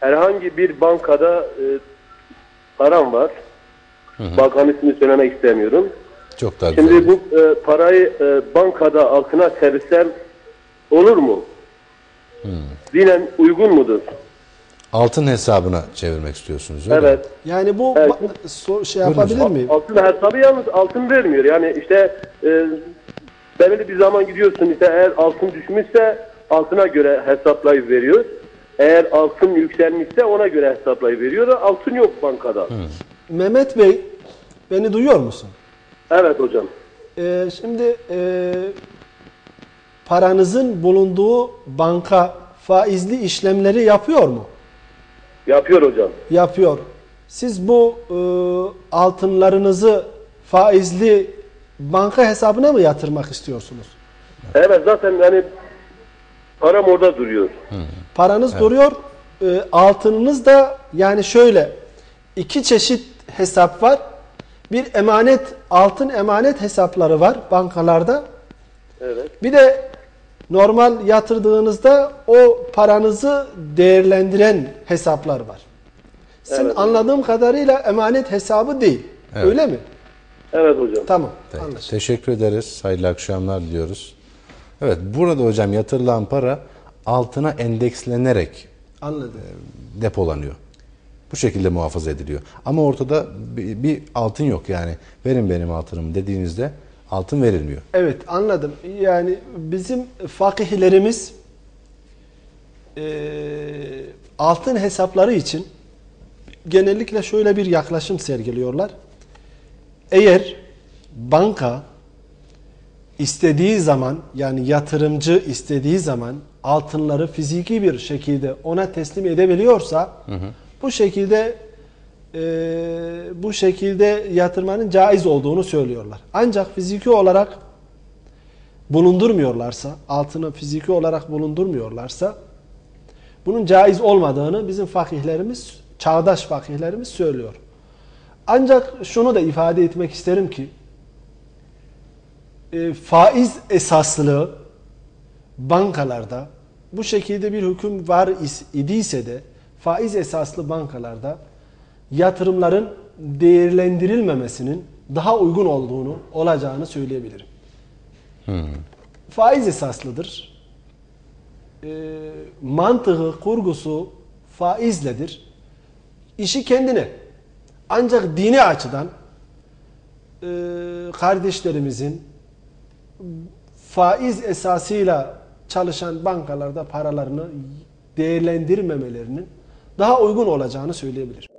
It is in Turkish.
herhangi bir bankada e, param var. Bankanın ismini söylemek istemiyorum. Çok daha Şimdi güzel. bu e, parayı e, bankada altına çevirsem olur mu? Dinen uygun mudur? Altın hesabına çevirmek istiyorsunuz öyle mi? Evet. Yani bu Evet. ba- so- şey Buyurun yapabilir hocam. miyim? Altın hesabı yalnız altın vermiyor. Yani işte e, belirli bir zaman gidiyorsun işte eğer altın düşmüşse altına göre hesaplayıp veriyor. Eğer altın yükselmişse ona göre hesaplayıp veriyor. Altın yok bankada. Mehmet Bey beni duyuyor musun? Evet hocam. Ee, şimdi e, paranızın bulunduğu banka faizli işlemleri yapıyor mu? Yapıyor hocam. Yapıyor. Siz bu e, altınlarınızı faizli banka hesabına mı yatırmak istiyorsunuz? Evet zaten yani param orada duruyor. Paranız duruyor, e, altınınız da yani şöyle iki çeşit hesap var. Bir emanet, altın emanet hesapları var bankalarda. Evet. Bir de normal yatırdığınızda o paranızı değerlendiren hesaplar var. Sizin Evet. anladığım kadarıyla emanet hesabı değil. Evet. Öyle mi? Evet hocam. Tamam. Peki, Anlaşıldı. Teşekkür ederiz. Hayırlı akşamlar diliyoruz. Evet burada hocam yatırılan para altına endekslenerek Anladım. depolanıyor. Bu şekilde muhafaza ediliyor. Ama ortada bir, bir altın yok yani. Verin benim altınımı dediğinizde altın verilmiyor. Evet anladım. Yani bizim fakihlerimiz eee, altın hesapları için genellikle şöyle bir yaklaşım sergiliyorlar. Eğer banka istediği zaman yani yatırımcı istediği zaman altınları fiziki bir şekilde ona teslim edebiliyorsa bu şekilde eee, bu şekilde yatırmanın caiz olduğunu söylüyorlar. Ancak fiziki olarak bulundurmuyorlarsa, altını fiziki olarak bulundurmuyorlarsa bunun caiz olmadığını bizim fakihlerimiz, çağdaş fakihlerimiz söylüyor. Ancak şunu da ifade etmek isterim ki e, faiz esaslı bankalarda bu şekilde bir hüküm var idiyse de faiz esaslı bankalarda yatırımların değerlendirilmemesinin daha uygun olduğunu olacağını söyleyebilirim. Faiz esaslıdır. E, mantığı, kurgusu faizledir. İşi kendine. Ancak dini açıdan e, kardeşlerimizin faiz esasıyla çalışan bankalarda paralarını değerlendirmemelerinin daha uygun olacağını söyleyebilirim.